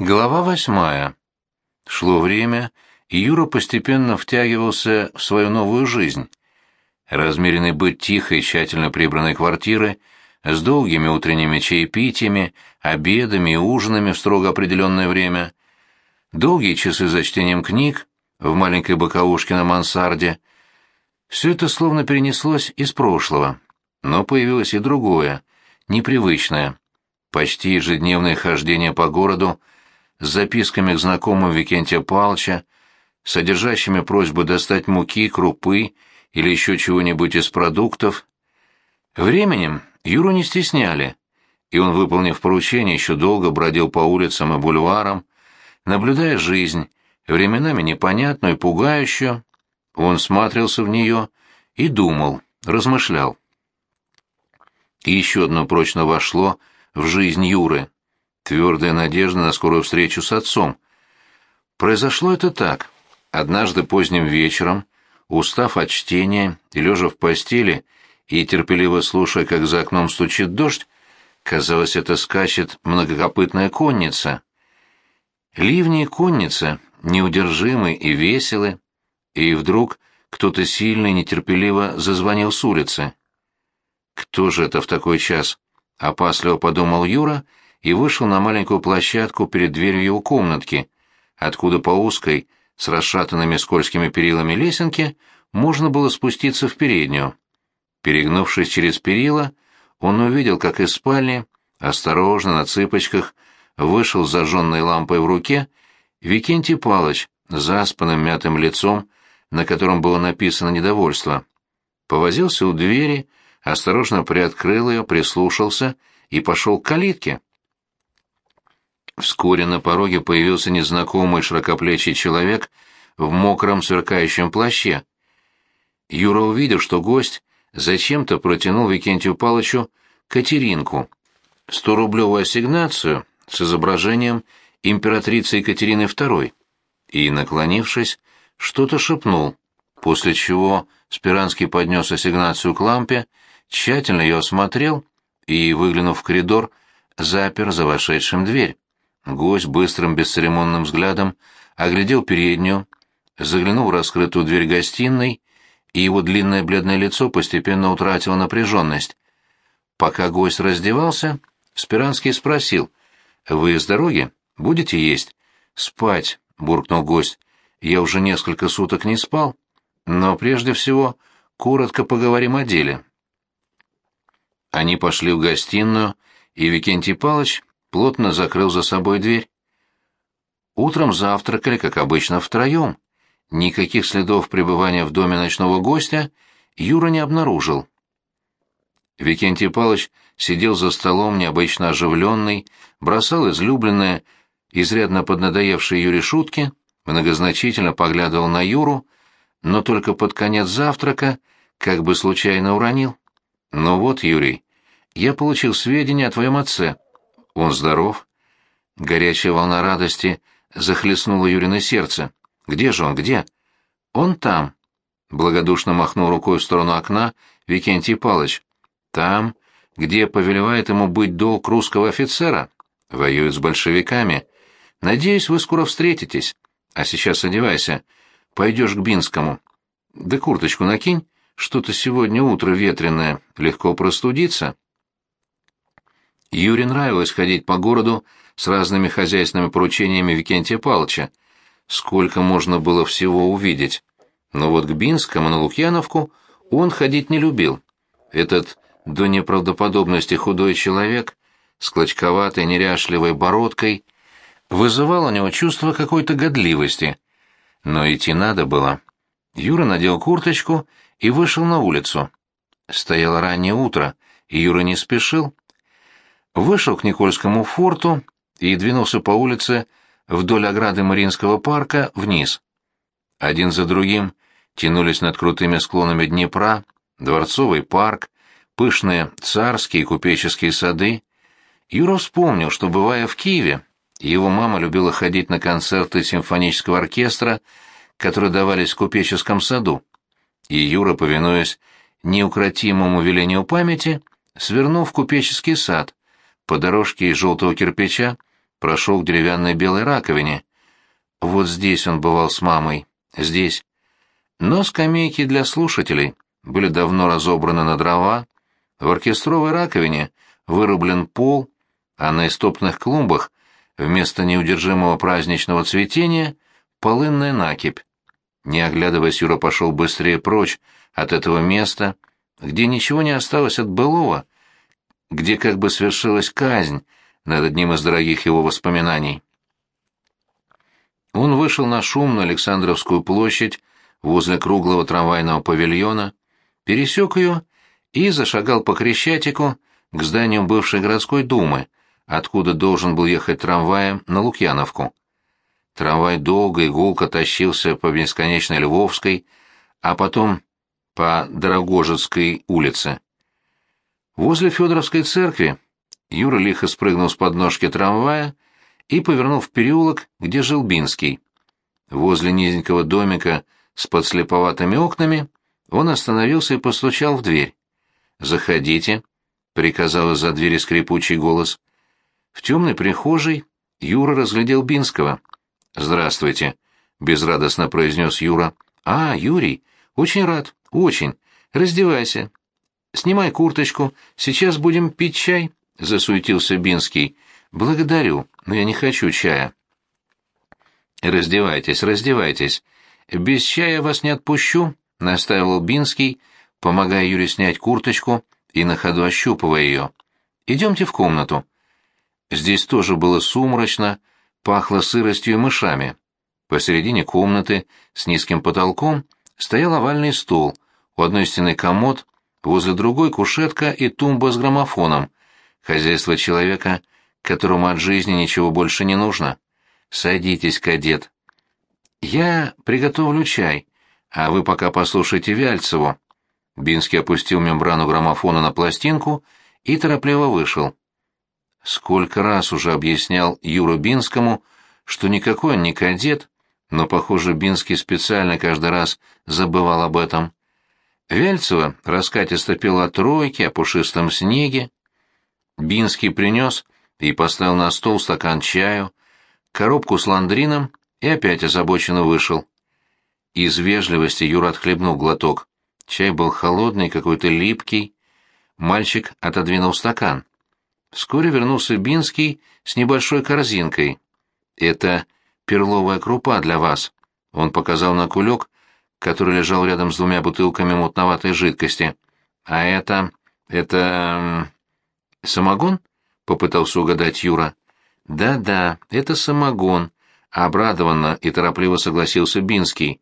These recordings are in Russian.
Глава восьмая. Шло время, и Юра постепенно втягивался в свою новую жизнь. Размеренный быт тихой, тщательно прибранной квартиры, с долгими утренними чаепитиями, обедами и ужинами в строго определенное время, долгие часы за чтением книг в маленькой боковушке на мансарде. Все это словно перенеслось из прошлого, но появилось и другое, непривычное. Почти ежедневное хождение по городу — с записками к знакомым Викентия Палча, содержащими просьбу достать муки, крупы или еще чего-нибудь из продуктов. Временем Юру не стесняли, и он, выполнив поручение, еще долго бродил по улицам и бульварам, наблюдая жизнь, временами непонятную и пугающую, он смотрелся в нее и думал, размышлял. И еще одно прочно вошло в жизнь Юры твердая надежда на скорую встречу с отцом. Произошло это так. Однажды поздним вечером, устав от чтения и лежа в постели и терпеливо слушая, как за окном стучит дождь, казалось, это скачет многокопытная конница. Ливни и конница неудержимы и веселы, и вдруг кто-то сильный нетерпеливо зазвонил с улицы. «Кто же это в такой час?» — опасливо подумал Юра — и вышел на маленькую площадку перед дверью его комнатки, откуда по узкой, с расшатанными скользкими перилами лесенке, можно было спуститься в переднюю. Перегнувшись через перила, он увидел, как из спальни, осторожно, на цыпочках, вышел с зажженной лампой в руке Викентий Палыч заспанным мятым лицом, на котором было написано недовольство. Повозился у двери, осторожно приоткрыл ее, прислушался и пошел к калитке. Вскоре на пороге появился незнакомый широкоплечий человек в мокром сверкающем плаще. Юра увидел, что гость зачем-то протянул Викентию Палычу Катеринку, сто-рублевую ассигнацию с изображением императрицы Екатерины II, и, наклонившись, что-то шепнул, после чего Спиранский поднес ассигнацию к лампе, тщательно ее осмотрел и, выглянув в коридор, запер за вошедшим дверь. Гость быстрым бесцеремонным взглядом оглядел переднюю, заглянул в раскрытую дверь гостиной, и его длинное бледное лицо постепенно утратило напряженность. Пока гость раздевался, Спиранский спросил, «Вы с дороги? Будете есть?» «Спать», — буркнул гость. «Я уже несколько суток не спал, но прежде всего коротко поговорим о деле». Они пошли в гостиную, и Викентий Палыч плотно закрыл за собой дверь. Утром завтракали, как обычно, втроем. Никаких следов пребывания в доме ночного гостя Юра не обнаружил. Викентий Палыч сидел за столом необычно оживленный, бросал излюбленные, изрядно поднадоевшие Юре шутки, многозначительно поглядывал на Юру, но только под конец завтрака как бы случайно уронил. «Ну вот, Юрий, я получил сведения о твоем отце. Он здоров? Горячая волна радости захлестнула Юрина сердце. Где же он, где? Он там. Благодушно махнул рукой в сторону окна Викентий Палыч. Там, где повелевает ему быть долг русского офицера. Воюет с большевиками. Надеюсь, вы скоро встретитесь. А сейчас одевайся. Пойдешь к Бинскому. Да курточку накинь. Что-то сегодня утро ветреное. Легко простудиться. Юре нравилось ходить по городу с разными хозяйственными поручениями Викентия Павловича. Сколько можно было всего увидеть. Но вот к Бинскому на Лукьяновку он ходить не любил. Этот до неправдоподобности худой человек с клочковатой неряшливой бородкой вызывал у него чувство какой-то годливости. Но идти надо было. Юра надел курточку и вышел на улицу. Стояло раннее утро, и Юра не спешил вышел к Никольскому форту и двинулся по улице вдоль ограды Мариинского парка вниз. Один за другим тянулись над крутыми склонами Днепра, Дворцовый парк, пышные царские и купеческие сады. Юра вспомнил, что, бывая в Киеве, его мама любила ходить на концерты симфонического оркестра, которые давались в купеческом саду. И Юра, повинуясь неукротимому велению памяти, свернул в купеческий сад, по дорожке из желтого кирпича прошел к деревянной белой раковине. Вот здесь он бывал с мамой. Здесь. Но скамейки для слушателей были давно разобраны на дрова, в оркестровой раковине вырублен пол, а на истопных клумбах вместо неудержимого праздничного цветения полынная накипь. Не оглядываясь, Юра пошел быстрее прочь от этого места, где ничего не осталось от былого, где как бы свершилась казнь над одним из дорогих его воспоминаний. Он вышел на шумную Александровскую площадь возле круглого трамвайного павильона, пересек ее и зашагал по Крещатику к зданию бывшей городской думы, откуда должен был ехать трамваем на Лукьяновку. Трамвай долго и гулко тащился по бесконечной Львовской, а потом по Дорогожецкой улице. Возле Федоровской церкви Юра лихо спрыгнул с подножки трамвая и повернул в переулок, где жил Бинский. Возле низенького домика с подслеповатыми окнами он остановился и постучал в дверь. «Заходите», — приказал из-за двери скрипучий голос. В темной прихожей Юра разглядел Бинского. «Здравствуйте», — безрадостно произнес Юра. «А, Юрий, очень рад, очень. Раздевайся. Снимай курточку, сейчас будем пить чай», — засуетился Бинский. «Благодарю, но я не хочу чая». «Раздевайтесь, раздевайтесь. Без чая вас не отпущу», — настаивал Бинский, помогая Юре снять курточку и на ходу ощупывая ее. «Идемте в комнату». Здесь тоже было сумрачно, пахло сыростью и мышами. Посередине комнаты с низким потолком стоял овальный стол, у одной стены комод, возле другой кушетка и тумба с граммофоном. Хозяйство человека, которому от жизни ничего больше не нужно. «Садитесь, кадет». «Я приготовлю чай, а вы пока послушайте Вяльцеву». Бинский опустил мембрану граммофона на пластинку и торопливо вышел. Сколько раз уже объяснял Юру Бинскому, что никакой он не кадет, но, похоже, Бинский специально каждый раз забывал об этом. Вяльцева раскатисто пила тройки о пушистом снеге. Бинский принес и поставил на стол стакан чаю, коробку с ландрином и опять озабоченно вышел. Из вежливости Юра отхлебнул глоток. Чай был холодный, какой-то липкий. Мальчик отодвинул стакан. Вскоре вернулся Бинский с небольшой корзинкой. «Это перловая крупа для вас», — он показал на кулек, который лежал рядом с двумя бутылками мутноватой жидкости. «А это... это... самогон?» — попытался угадать Юра. «Да-да, это самогон», — обрадованно и торопливо согласился Бинский.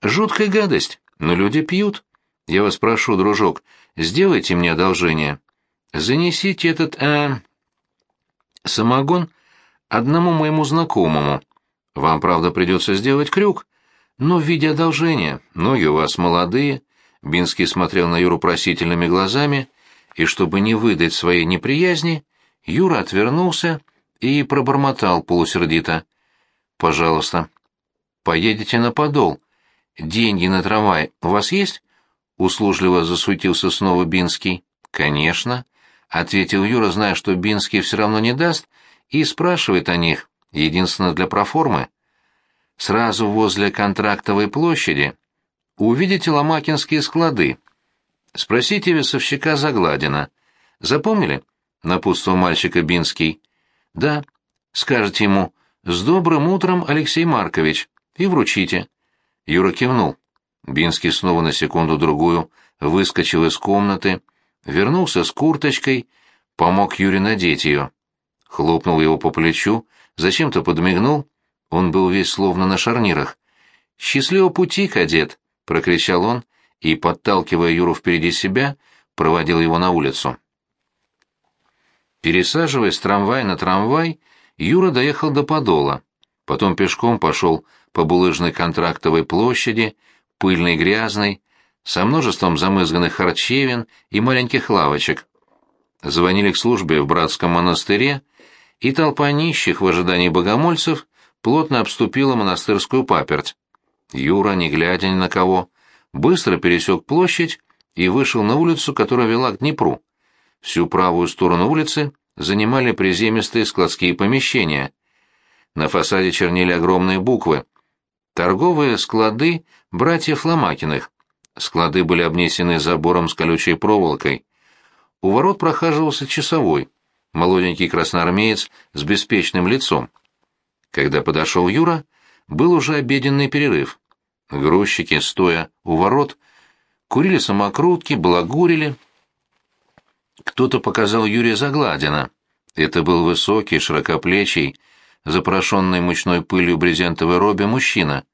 «Жуткая гадость, но люди пьют. Я вас прошу, дружок, сделайте мне одолжение. Занесите этот, э, самогон одному моему знакомому. Вам, правда, придется сделать крюк, но в виде одолжения. Ноги у вас молодые». Бинский смотрел на Юру просительными глазами, и, чтобы не выдать своей неприязни, Юра отвернулся и пробормотал полусердито. «Пожалуйста, поедете на Подол. Деньги на трамвай у вас есть?» Услужливо засуетился снова Бинский. «Конечно», — ответил Юра, зная, что Бинский все равно не даст, и спрашивает о них, единственно для проформы. «Сразу возле контрактовой площади увидите ломакинские склады. Спросите весовщика Загладина. Запомнили?» — напутствовал мальчика Бинский. «Да. Скажете ему, с добрым утром, Алексей Маркович, и вручите». Юра кивнул. Бинский снова на секунду-другую выскочил из комнаты, вернулся с курточкой, помог Юре надеть ее. Хлопнул его по плечу, зачем-то подмигнул, он был весь словно на шарнирах. «Счастливого пути, кадет!» — прокричал он и, подталкивая Юру впереди себя, проводил его на улицу. Пересаживаясь с трамвая на трамвай, Юра доехал до Подола. Потом пешком пошел по булыжной контрактовой площади, пыльной грязной, со множеством замызганных харчевин и маленьких лавочек. Звонили к службе в братском монастыре, и толпа нищих в ожидании богомольцев плотно обступила монастырскую паперть. Юра, не глядя ни на кого, быстро пересек площадь и вышел на улицу, которая вела к Днепру. Всю правую сторону улицы занимали приземистые складские помещения. На фасаде чернели огромные буквы. Торговые склады братьев Ломакиных. Склады были обнесены забором с колючей проволокой. У ворот прохаживался часовой, молоденький красноармеец с беспечным лицом. Когда подошел Юра, был уже обеденный перерыв. Грузчики, стоя у ворот, курили самокрутки, балагурили. Кто-то показал Юрия Загладина. Это был высокий, широкоплечий, запорошенный мучной пылью брезентовой робе мужчина.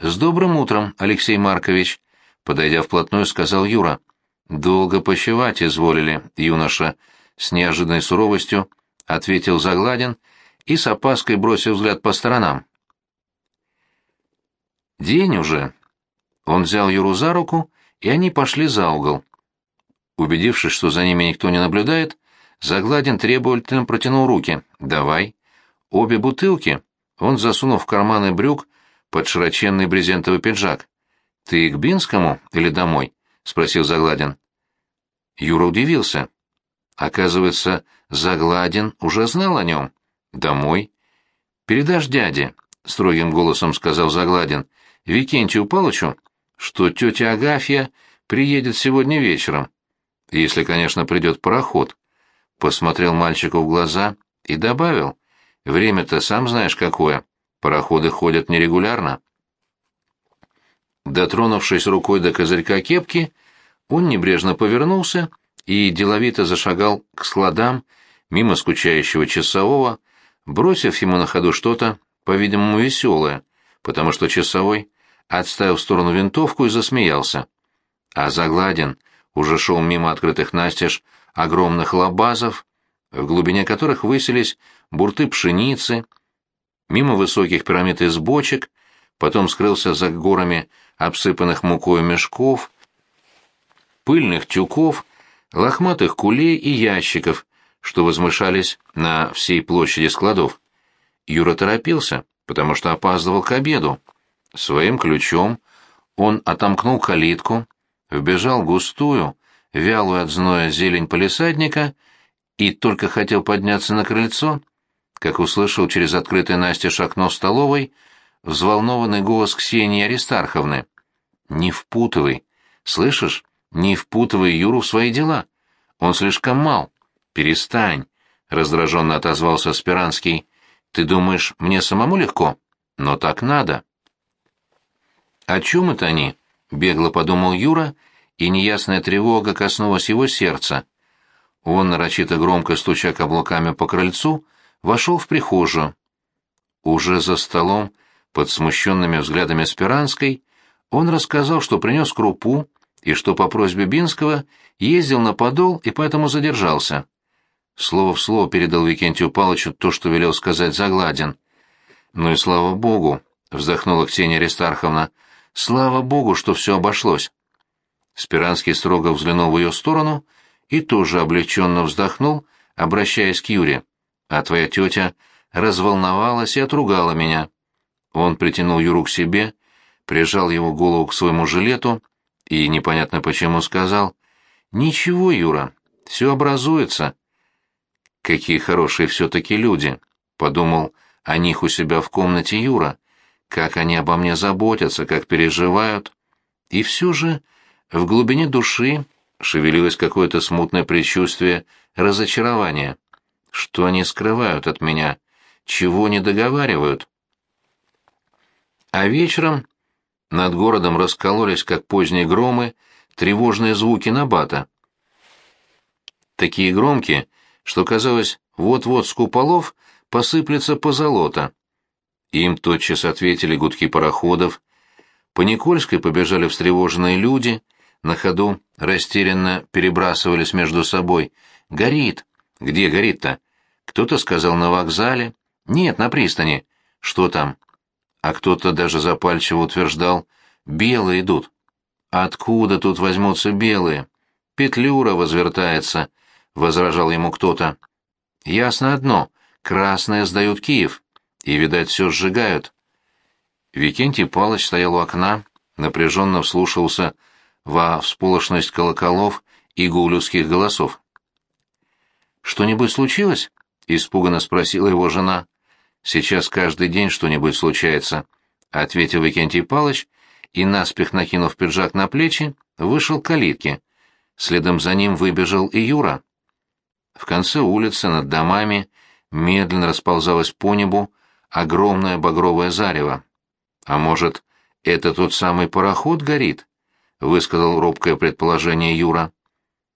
«С добрым утром, Алексей Маркович!» Подойдя вплотную, сказал Юра. «Долго почевать изволили, юноша», — с неожиданной суровостью ответил Загладин и с опаской бросил взгляд по сторонам. «День уже». Он взял Юру за руку, и они пошли за угол. Убедившись, что за ними никто не наблюдает, Загладин требовательно протянул руки. «Давай». Обе бутылки он засунул в карманы брюк под широченный брезентовый пиджак. «Ты к Бинскому или домой?» — спросил Загладин. Юра удивился. Оказывается, Загладин уже знал о нем. «Домой?» «Передашь дяде», — строгим голосом сказал Загладин, — «Викентию Палычу, что тетя Агафья приедет сегодня вечером, если, конечно, придет пароход». Посмотрел мальчику в глаза и добавил, «Время-то сам знаешь какое, пароходы ходят нерегулярно». Дотронувшись рукой до козырька кепки, он небрежно повернулся и деловито зашагал к складам мимо скучающего часового, бросив ему на ходу что-то, по-видимому, веселое, потому что часовой отставил в сторону винтовку и засмеялся. А Загладин уже шел мимо открытых настежь огромных лабазов, в глубине которых высились бурты пшеницы, мимо высоких пирамид из бочек, потом скрылся за горами обсыпанных мукой мешков, пыльных тюков, лохматых кулей и ящиков, что возмышались на всей площади складов. Юра торопился, потому что опаздывал к обеду. Своим ключом он отомкнул калитку, вбежал густую, вялую от зноя зелень полисадника и только хотел подняться на крыльцо, как услышал через открытое настежь окно столовой взволнованный голос Ксении Аристарховны. «Не впутывай. Слышишь? Не впутывай Юру в свои дела. Он слишком мал. Перестань», — раздраженно отозвался Спиранский. «Ты думаешь, мне самому легко? Но так надо». «О чем это они?» — бегло подумал Юра, и неясная тревога коснулась его сердца. Он, нарочито громко стуча каблуками по крыльцу, вошел в прихожую. Уже за столом под смущенными взглядами Спиранской он рассказал, что принес крупу и что по просьбе Бинского ездил на подол и поэтому задержался. Слово в слово передал Викентию Палычу то, что велел сказать Загладин. «Ну и слава богу!» — вздохнула Ксения Аристарховна. «Слава богу, что все обошлось!» Спиранский строго взглянул в ее сторону и тоже облегченно вздохнул, обращаясь к Юре. «А твоя тетя разволновалась и отругала меня. Он притянул Юру к себе, прижал его голову к своему жилету и, непонятно почему, сказал, «Ничего, Юра, все образуется». «Какие хорошие все-таки люди», — подумал о них у себя в комнате Юра, «как они обо мне заботятся, как переживают». И все же в глубине души шевелилось какое-то смутное предчувствие разочарования. Что они скрывают от меня? Чего не договаривают? А вечером над городом раскололись, как поздние громы, тревожные звуки набата. Такие громкие, что казалось, вот-вот с куполов посыплется позолота. Им тотчас ответили гудки пароходов. По Никольской побежали встревоженные люди, на ходу растерянно перебрасывались между собой. «Горит!» «Где горит-то?» Кто-то сказал на вокзале. «Нет, на пристани». «Что там?» а кто-то даже запальчиво утверждал «белые идут». «Откуда тут возьмутся белые?» «Петлюра возвертается», — возражал ему кто-то. «Ясно одно, красные сдают Киев, и, видать, все сжигают». Викентий Палыч стоял у окна, напряженно вслушался во всполошность колоколов и гул людских голосов. Что-нибудь случилось? испуганно спросила его жена. Сейчас каждый день что-нибудь случается, ответил Викентий Палыч и наспех накинув пиджак на плечи, вышел к калитке. Следом за ним выбежал и Юра. В конце улицы над домами медленно расползалось по небу огромное багровое зарево. А может, это тот самый пароход горит? высказал робкое предположение Юра.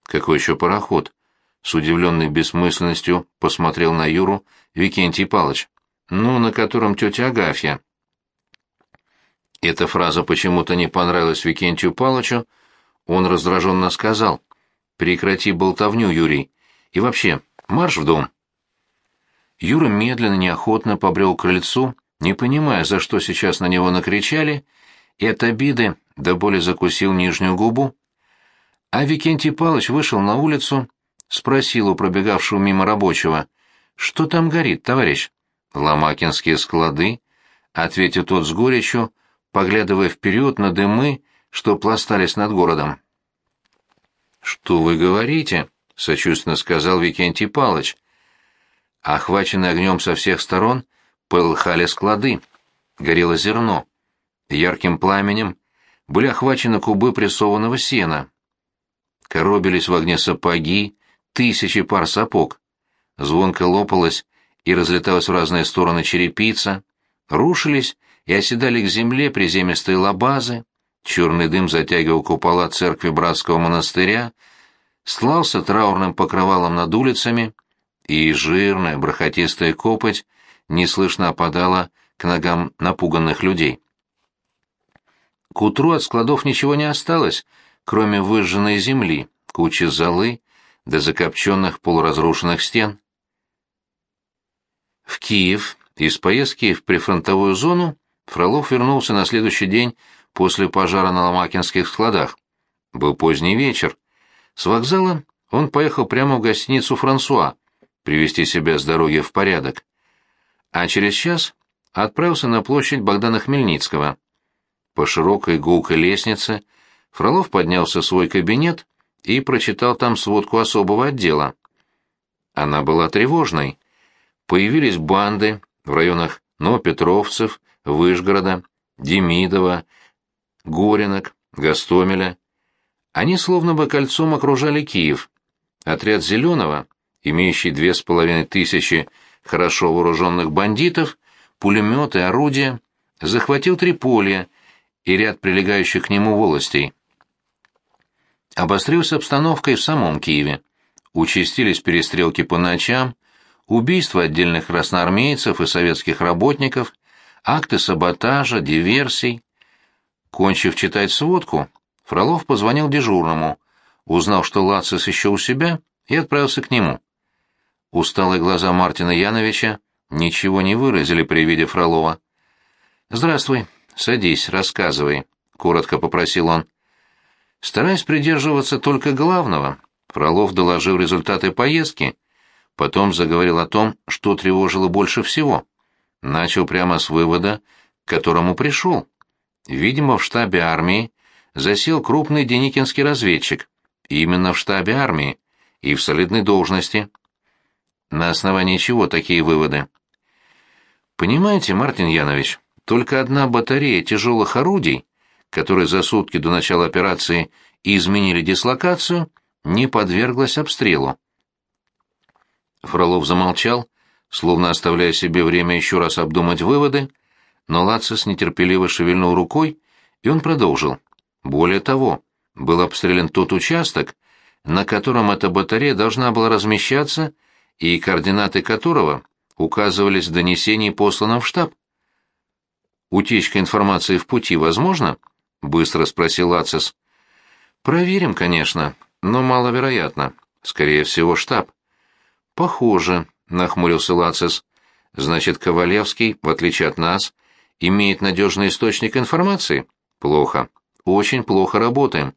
Какой еще пароход? С удивленной бессмысленностью посмотрел на Юру Викентий Палыч. Ну, на котором тетя Агафья. Эта фраза почему-то не понравилась Викентию Палычу. Он раздраженно сказал. «Прекрати болтовню, Юрий. И вообще, марш в дом». Юра медленно, неохотно побрел к крыльцу, не понимая, за что сейчас на него накричали, и от обиды до боли закусил нижнюю губу. А Викентий Палыч вышел на улицу, спросил у пробегавшего мимо рабочего, «Что там горит, товарищ?» «Ломакинские склады», — ответил тот с горечью, поглядывая вперед на дымы, что пластались над городом. «Что вы говорите?» — сочувственно сказал Викентий Палыч. Охваченные огнем со всех сторон, полыхали склады. Горело зерно. Ярким пламенем были охвачены кубы прессованного сена. Коробились в огне сапоги, тысячи пар сапог. Звонко лопалась и разлеталась в разные стороны черепица, рушились и оседали к земле приземистые лабазы, черный дым затягивал купола церкви братского монастыря, слался траурным покрывалом над улицами, и жирная, бархатистая копоть неслышно опадала к ногам напуганных людей. К утру от складов ничего не осталось, кроме выжженной земли, кучи золы до закопченных полуразрушенных стен. В Киев из поездки в прифронтовую зону Фролов вернулся на следующий день после пожара на Ломакинских складах. Был поздний вечер. С вокзала он поехал прямо в гостиницу «Франсуа» привести себя с дороги в порядок. А через час отправился на площадь Богдана Хмельницкого. По широкой гулкой лестнице Фролов поднялся в свой кабинет и прочитал там сводку особого отдела. Она была тревожной. Появились банды в районах Новопетровцев, Выжгорода, Демидова, Горинок, Гастомеля. Они словно бы кольцом окружали Киев. Отряд Зеленого, имеющий две с половиной тысячи хорошо вооруженных бандитов, пулеметы, орудия, захватил Триполье и ряд прилегающих к нему волостей. Обострилась обстановка и в самом Киеве. Участились перестрелки по ночам, убийства отдельных красноармейцев и советских работников, акты саботажа, диверсий. Кончив читать сводку, Фролов позвонил дежурному, узнал, что Лацис еще у себя, и отправился к нему. Усталые глаза Мартина Яновича ничего не выразили при виде Фролова. «Здравствуй, садись, рассказывай», — коротко попросил он. Стараясь придерживаться только главного, Фролов доложил результаты поездки, потом заговорил о том, что тревожило больше всего. Начал прямо с вывода, к которому пришел. Видимо, в штабе армии засел крупный деникинский разведчик. Именно в штабе армии и в солидной должности. На основании чего такие выводы? Понимаете, Мартин Янович, только одна батарея тяжелых орудий, которые за сутки до начала операции изменили дислокацию, не подверглась обстрелу. Фролов замолчал, словно оставляя себе время еще раз обдумать выводы, но Лацис нетерпеливо шевельнул рукой, и он продолжил. Более того, был обстрелян тот участок, на котором эта батарея должна была размещаться и координаты которого указывались в донесении, посланном в штаб. «Утечка информации в пути возможно?» — быстро спросил Ацис. «Проверим, конечно, но маловероятно. Скорее всего, штаб». «Похоже», — нахмурился Лацис. «Значит, Ковалевский, в отличие от нас, имеет надежный источник информации? Плохо. Очень плохо работаем».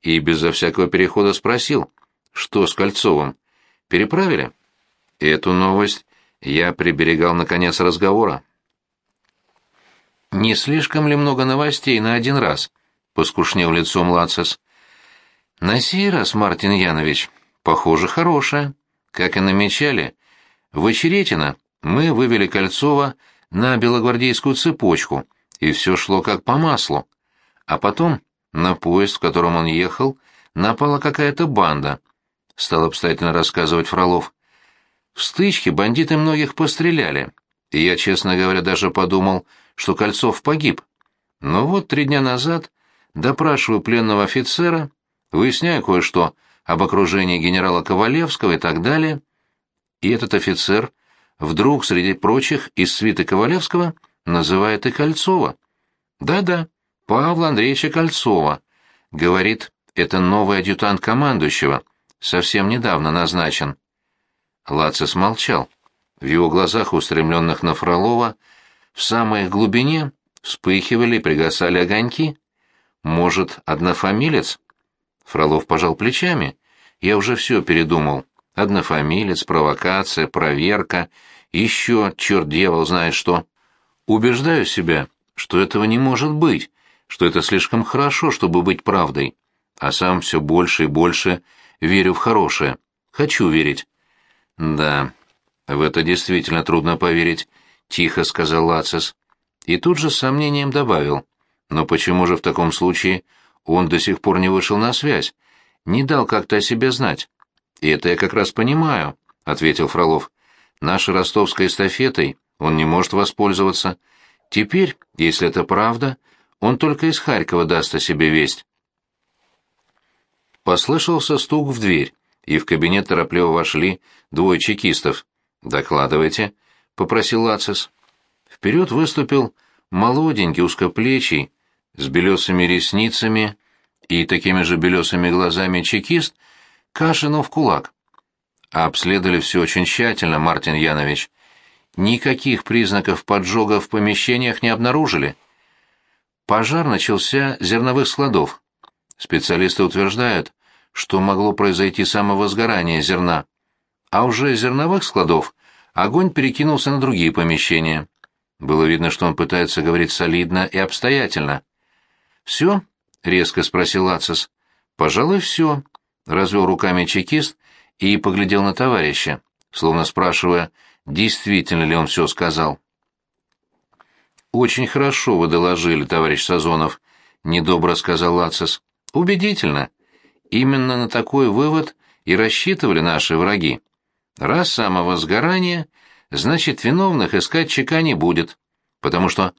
И безо всякого перехода спросил, что с Кольцовым. «Переправили?» Эту новость я приберегал на конец разговора. «Не слишком ли много новостей на один раз?» — поскушнел лицом Лацис. «На сей раз, Мартин Янович, похоже, хорошая. Как и намечали, в Очеретино мы вывели Кольцова на белогвардейскую цепочку, и все шло как по маслу. А потом на поезд, в котором он ехал, напала какая-то банда, стал обстоятельно рассказывать Фролов. В стычке бандиты многих постреляли, и я, честно говоря, даже подумал, что Кольцов погиб. Но вот три дня назад допрашиваю пленного офицера, выясняю кое-что об окружении генерала Ковалевского и так далее, и этот офицер вдруг среди прочих из свиты Ковалевского называет и Кольцова. Да-да, Павла Андреевича Кольцова. Говорит, это новый адъютант командующего, совсем недавно назначен. Лацис молчал. В его глазах, устремленных на Фролова, в самой глубине вспыхивали и пригасали огоньки. Может, однофамилец? Фролов пожал плечами. Я уже все передумал. Однофамилец, провокация, проверка, еще черт дьявол знает что. Убеждаю себя, что этого не может быть, что это слишком хорошо, чтобы быть правдой. А сам все больше и больше верю в хорошее. Хочу верить. Да, в это действительно трудно поверить, тихо сказал Лацис. И тут же с сомнением добавил. Но почему же в таком случае он до сих пор не вышел на связь? Не дал как-то о себе знать. И это я как раз понимаю, ответил Фролов. Нашей ростовской эстафетой он не может воспользоваться. Теперь, если это правда, он только из Харькова даст о себе весть. Послышался стук в дверь, и в кабинет торопливо вошли двое чекистов. «Докладывайте», — попросил Лацис. Вперед выступил молоденький, узкоплечий, с белесыми ресницами и такими же белесыми глазами чекист, Кашинов кулак. Обследовали все очень тщательно, Мартин Янович. Никаких признаков поджога в помещениях не обнаружили. Пожар начался зерновых складов. Специалисты утверждают, что могло произойти самовозгорание зерна. А уже из зерновых складов огонь перекинулся на другие помещения. Было видно, что он пытается говорить солидно и обстоятельно. «Все?» — резко спросил Ацис. «Пожалуй, все», — развел руками чекист и поглядел на товарища, словно спрашивая, действительно ли он все сказал. «Очень хорошо вы доложили, товарищ Сазонов», — недобро сказал Лацис. «Убедительно. Именно на такой вывод и рассчитывали наши враги. Раз самого сгорания, значит, виновных искать чека не будет, потому что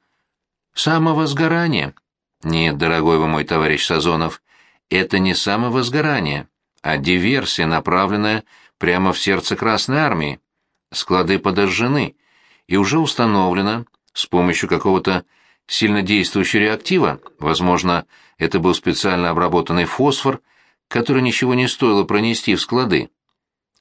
самого сгорания... Нет, дорогой вы мой товарищ Сазонов, это не самовозгорание, а диверсия, направленная прямо в сердце Красной Армии. Склады подожжены, и уже установлено, с помощью какого-то сильнодействующего реактива, возможно, это был специально обработанный фосфор, который ничего не стоило пронести в склады.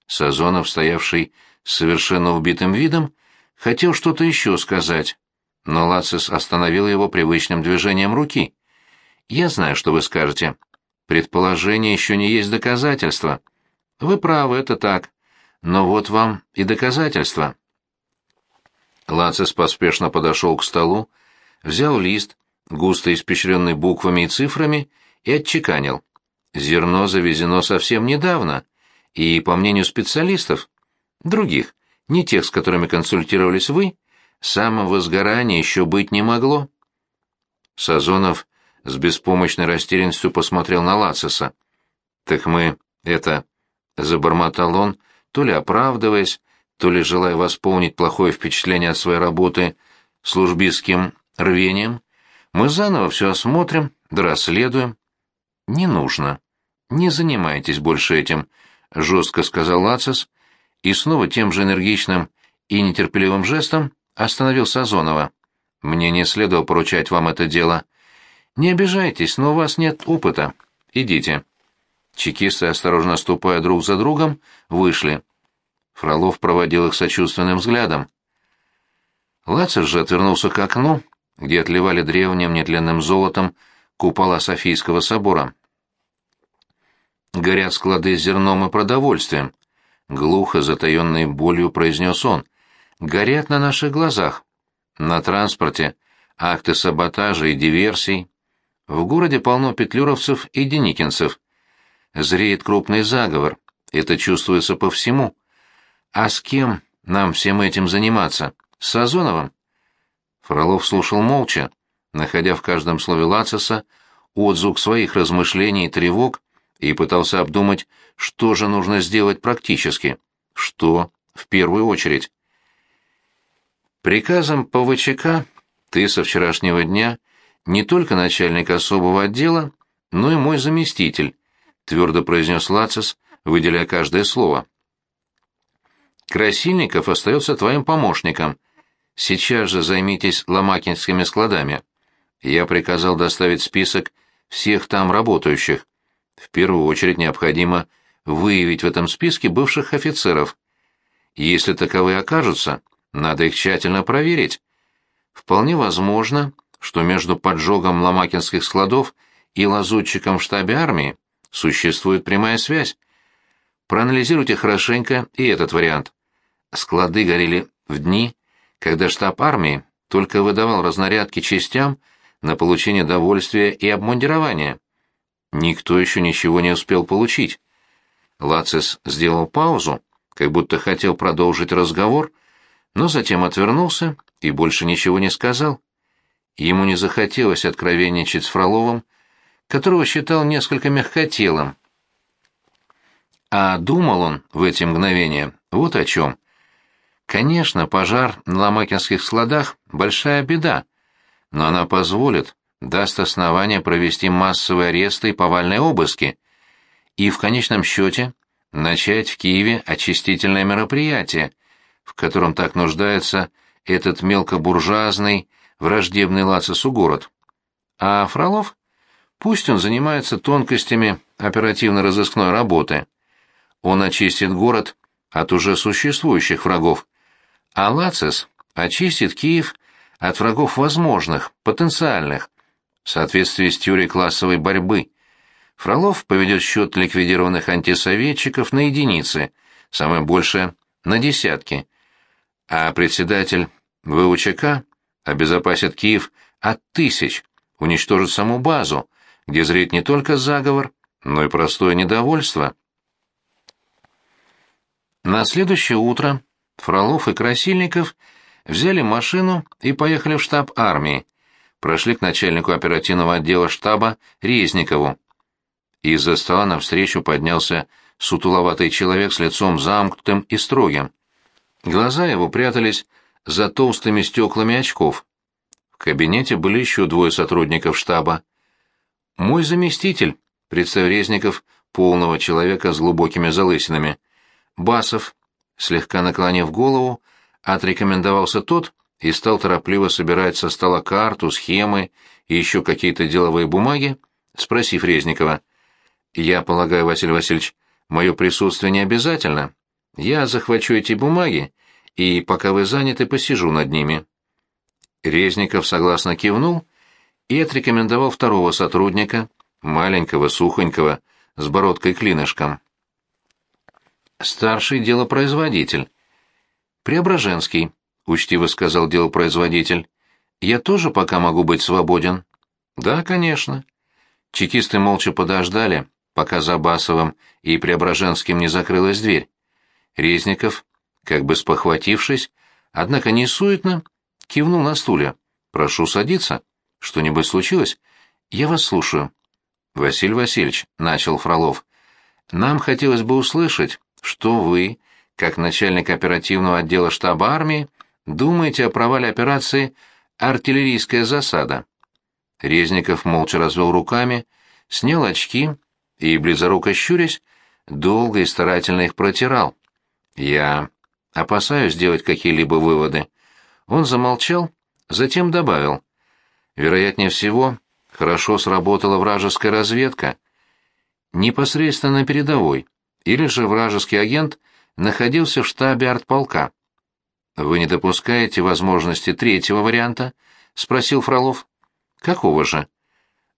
Сазонов, стоявший с совершенно убитым видом, хотел что-то еще сказать, но Лацис остановил его привычным движением руки. «Я знаю, что вы скажете. Предположение еще не есть доказательство. Вы правы, это так. Но вот вам и доказательства». Лацис поспешно подошел к столу, взял лист, густо испещренный буквами и цифрами, и отчеканил. Зерно завезено совсем недавно, и, по мнению специалистов, других, не тех, с которыми консультировались вы, самого сгорания еще быть не могло. Сазонов с беспомощной растерянностью посмотрел на Лациса. «Так мы, это...» — забормотал он, то ли оправдываясь, то ли желая восполнить плохое впечатление от своей работы службистским рвением. «Мы заново все осмотрим, да расследуем». «Не нужно. Не занимайтесь больше этим», — жестко сказал Лацис, и снова тем же энергичным и нетерпеливым жестом остановил Сазонова. «Мне не следовало поручать вам это дело. Не обижайтесь, но у вас нет опыта. Идите». Чекисты, осторожно ступая друг за другом, вышли. Фролов проводил их сочувственным взглядом. Лацис же отвернулся к окну, где отливали древним нетленным золотом купола Софийского собора. Горят склады с зерном и продовольствием. Глухо, затаенной болью произнес он. Горят на наших глазах. На транспорте акты саботажа и диверсий. В городе полно петлюровцев и деникинцев. Зреет крупный заговор. Это чувствуется по всему. А с кем нам всем этим заниматься? С Сазоновым? Фролов слушал молча, находя в каждом слове Лациса отзвук своих размышлений и тревог, и пытался обдумать, что же нужно сделать практически. Что, в первую очередь? Приказом ПВЧК ты со вчерашнего дня не только начальник особого отдела, но и мой заместитель, твердо произнес Лацис, выделяя каждое слово. Красильников остается твоим помощником. Сейчас же займитесь ломакинскими складами. Я приказал доставить список всех там работающих. В первую очередь необходимо выявить в этом списке бывших офицеров. Если таковые окажутся, надо их тщательно проверить. Вполне возможно, что между поджогом ломакинских складов и лазутчиком в штабе армии существует прямая связь. Проанализируйте хорошенько и этот вариант. Склады горели в дни, когда штаб армии только выдавал разнарядки частям на получение довольствия и обмундирования. Никто еще ничего не успел получить. Лацис сделал паузу, как будто хотел продолжить разговор, но затем отвернулся и больше ничего не сказал. Ему не захотелось откровенничать с Фроловым, которого считал несколько мягкотелым. А думал он в эти мгновения вот о чем. Конечно, пожар на ломакинских складах — большая беда, но она позволит, даст основание провести массовые аресты и повальные обыски, и в конечном счете начать в Киеве очистительное мероприятие, в котором так нуждается этот мелкобуржуазный, враждебный Лацису город. А Фролов? Пусть он занимается тонкостями оперативно-розыскной работы. Он очистит город от уже существующих врагов, а Лацис очистит Киев от врагов возможных, потенциальных, в соответствии с теорией классовой борьбы. Фролов поведет счет ликвидированных антисоветчиков на единицы, самое большее — на десятки, а председатель ВУЧК обезопасит Киев от тысяч, уничтожит саму базу, где зреет не только заговор, но и простое недовольство. На следующее утро Фролов и Красильников взяли машину и поехали в штаб армии, прошли к начальнику оперативного отдела штаба Резникову. Из-за стола навстречу поднялся сутуловатый человек с лицом замкнутым и строгим. Глаза его прятались за толстыми стеклами очков. В кабинете были еще двое сотрудников штаба. «Мой заместитель», — представил Резников, полного человека с глубокими залысинами. «Басов», слегка наклонив голову, отрекомендовался тот и стал торопливо собирать со стола карту, схемы и еще какие-то деловые бумаги, спросив Резникова. «Я полагаю, Василий Васильевич, мое присутствие не обязательно. Я захвачу эти бумаги и, пока вы заняты, посижу над ними». Резников согласно кивнул и отрекомендовал второго сотрудника, маленького, сухонького, с бородкой-клинышком. «Старший делопроизводитель». «Преображенский», — учтиво сказал делопроизводитель. «Я тоже пока могу быть свободен?» «Да, конечно». Чекисты молча подождали, пока за Басовым и Преображенским не закрылась дверь. Резников как бы спохватившись, однако не суетно, кивнул на стуле. «Прошу садиться. Что-нибудь случилось? Я вас слушаю». «Василий Васильевич», — начал Фролов, — «нам хотелось бы услышать, что вы, как начальник оперативного отдела штаба армии, думаете о провале операции «Артиллерийская засада». Резников молча развел руками, снял очки и, близоруко щурясь, долго и старательно их протирал. «Я Опасаюсь сделать какие-либо выводы. Он замолчал, затем добавил. Вероятнее всего, хорошо сработала вражеская разведка. Непосредственно на передовой, или же вражеский агент находился в штабе артполка. «Вы не допускаете возможности третьего варианта?» — спросил Фролов. «Какого же?»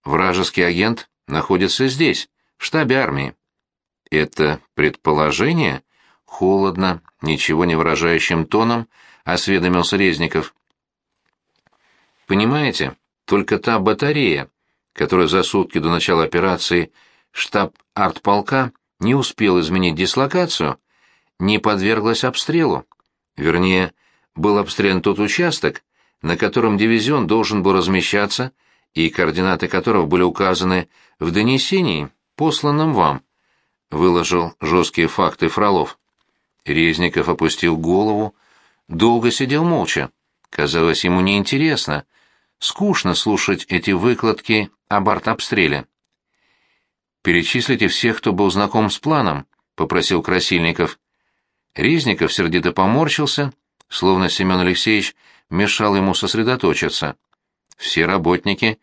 «Вражеский агент находится здесь, в штабе армии». «Это предположение?» холодно, ничего не выражающим тоном осведомился Резников. Понимаете, только та батарея, которая за сутки до начала операции штаб артполка не успел изменить дислокацию, не подверглась обстрелу. Вернее, был обстрелян тот участок, на котором дивизион должен был размещаться и координаты которого были указаны в донесении, посланном вам, выложил жесткие факты Фролов. Резников опустил голову, долго сидел молча. Казалось, ему неинтересно, скучно слушать эти выкладки об артобстреле. «Перечислите всех, кто был знаком с планом», — попросил Красильников. Резников сердито поморщился, словно Семен Алексеевич мешал ему сосредоточиться. «Все работники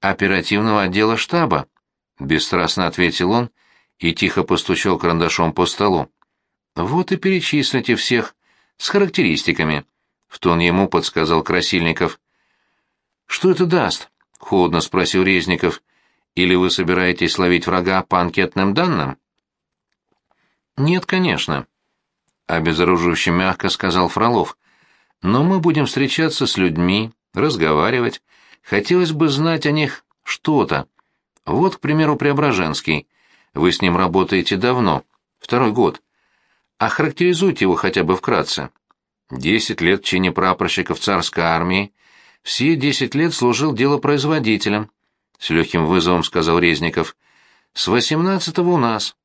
оперативного отдела штаба», — бесстрастно ответил он и тихо постучал карандашом по столу. «Вот и перечислите всех с характеристиками», — в тон ему подсказал Красильников. «Что это даст?» — холодно спросил Резников. «Или вы собираетесь ловить врага по анкетным данным?» «Нет, конечно», — обезоруживающе мягко сказал Фролов. «Но мы будем встречаться с людьми, разговаривать. Хотелось бы знать о них что-то. Вот, к примеру, Преображенский. Вы с ним работаете давно, второй год. Охарактеризуйте его хотя бы вкратце. Десять лет в чине прапорщика царской армии, все десять лет служил делопроизводителем, — с легким вызовом сказал Резников. С восемнадцатого у нас.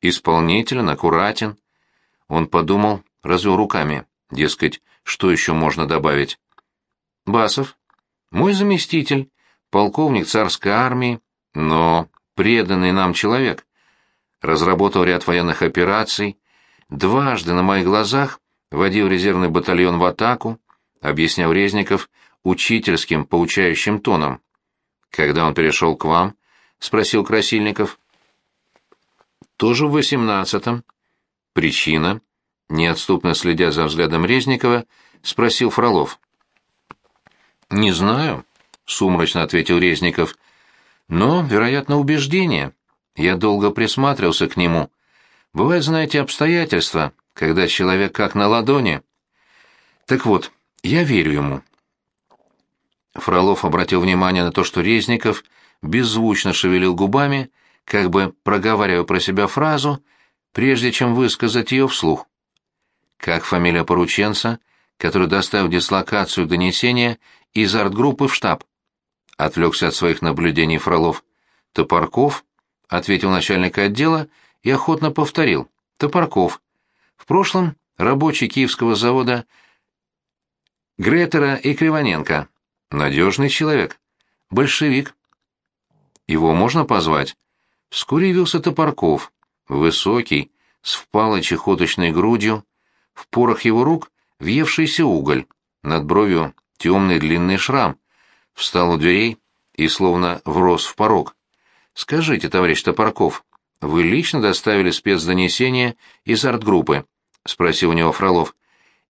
Исполнителен, аккуратен. Он подумал, развел руками, дескать, что еще можно добавить. Басов, мой заместитель, полковник царской армии, но преданный нам человек. Разработал ряд военных операций, дважды на моих глазах водил резервный батальон в атаку, объяснял Резников учительским, поучающим тоном. «Когда он перешел к вам?» — спросил Красильников. «Тоже в восемнадцатом». «Причина?» — неотступно следя за взглядом Резникова, спросил Фролов. «Не знаю», — сумрачно ответил Резников. «Но, вероятно, убеждение. Я долго присматривался к нему. Бывают, знаете, обстоятельства, когда человек как на ладони. Так вот, я верю ему. Фролов обратил внимание на то, что Резников беззвучно шевелил губами, как бы проговаривая про себя фразу, прежде чем высказать ее вслух. Как фамилия порученца, который доставил дислокацию донесения из артгруппы в штаб? Отвлекся от своих наблюдений Фролов. Топорков, ответил начальник отдела и охотно повторил. Топорков. В прошлом рабочий киевского завода Гретера и Кривоненко. Надежный человек. Большевик. Его можно позвать? Вскоре явился Топорков. Высокий, с впалой чехоточной грудью, в порах его рук въевшийся уголь, над бровью темный длинный шрам. Встал у дверей и словно врос в порог. «Скажите, товарищ Топорков, вы лично доставили спецдонесение из артгруппы?» — спросил у него Фролов.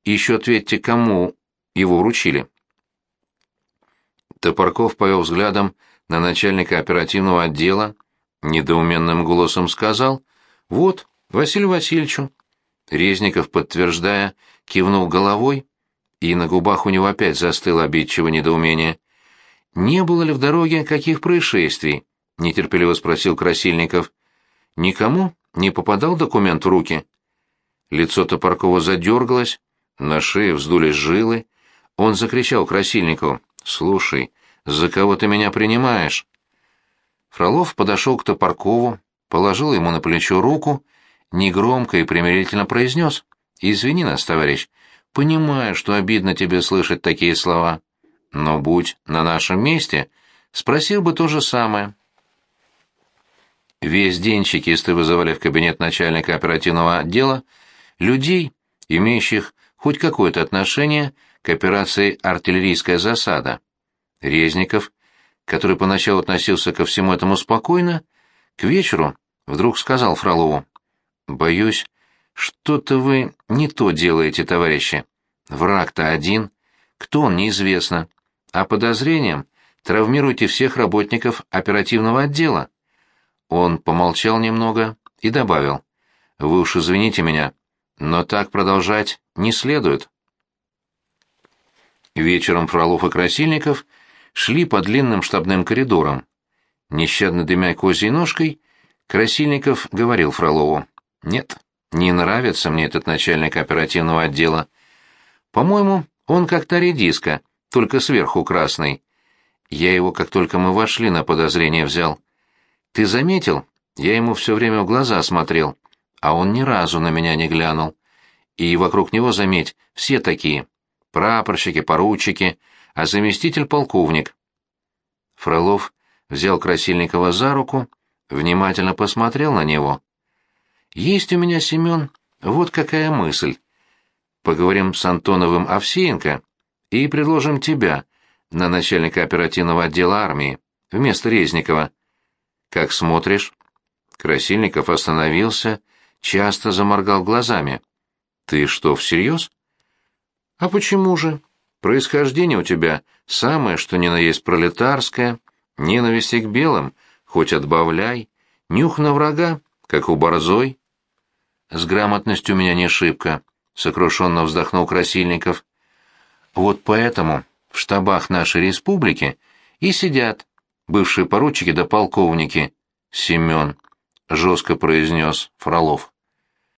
«Еще ответьте, кому его вручили?» Топорков повел взглядом на начальника оперативного отдела, недоуменным голосом сказал «Вот, Василию Васильевичу». Резников, подтверждая, кивнул головой, и на губах у него опять застыло обидчивое недоумение. «Не было ли в дороге каких происшествий?» — нетерпеливо спросил Красильников. «Никому не попадал документ в руки?» Лицо Топоркова задергалось, на шее вздулись жилы. Он закричал Красильникову. «Слушай, за кого ты меня принимаешь?» Фролов подошел к Топоркову, положил ему на плечо руку, негромко и примирительно произнес. «Извини нас, товарищ, понимаю, что обидно тебе слышать такие слова. Но будь на нашем месте, спросил бы то же самое». Весь день чекисты вызывали в кабинет начальника оперативного отдела людей, имеющих хоть какое-то отношение к операции «Артиллерийская засада». Резников, который поначалу относился ко всему этому спокойно, к вечеру вдруг сказал Фролову, «Боюсь, что-то вы не то делаете, товарищи. Враг-то один, кто он, неизвестно, а подозрением травмируйте всех работников оперативного отдела». Он помолчал немного и добавил, «Вы уж извините меня, но так продолжать не следует». Вечером Фролов и Красильников – шли по длинным штабным коридорам. Нещадно дымя козьей ножкой, Красильников говорил Фролову. «Нет, Не нравится мне этот начальник оперативного отдела. По-моему, он как та редиска, только сверху красный. Я его, как только мы вошли, на подозрение взял. Ты заметил? Я ему все время в глаза смотрел, а он ни разу на меня не глянул. И вокруг него, заметь, все такие. Прапорщики, поручики, а заместитель полковник. Фролов взял Красильникова за руку, внимательно посмотрел на него. «Есть у меня, Семен, вот какая мысль. Поговорим с Антоновым Овсеенко и предложим тебя на начальника оперативного отдела армии вместо Резникова. Как смотришь?» Красильников остановился, часто заморгал глазами. «Ты что, всерьез?» «А почему же? Происхождение у тебя самое, что ни на есть пролетарское, ненависти к белым, хоть отбавляй, нюх на врага, как у борзой». «С грамотностью у меня не шибко», — сокрушенно вздохнул Красильников. «Вот поэтому в штабах нашей республики и сидят бывшие поручики да полковники. Семен», — жестко произнес Фролов.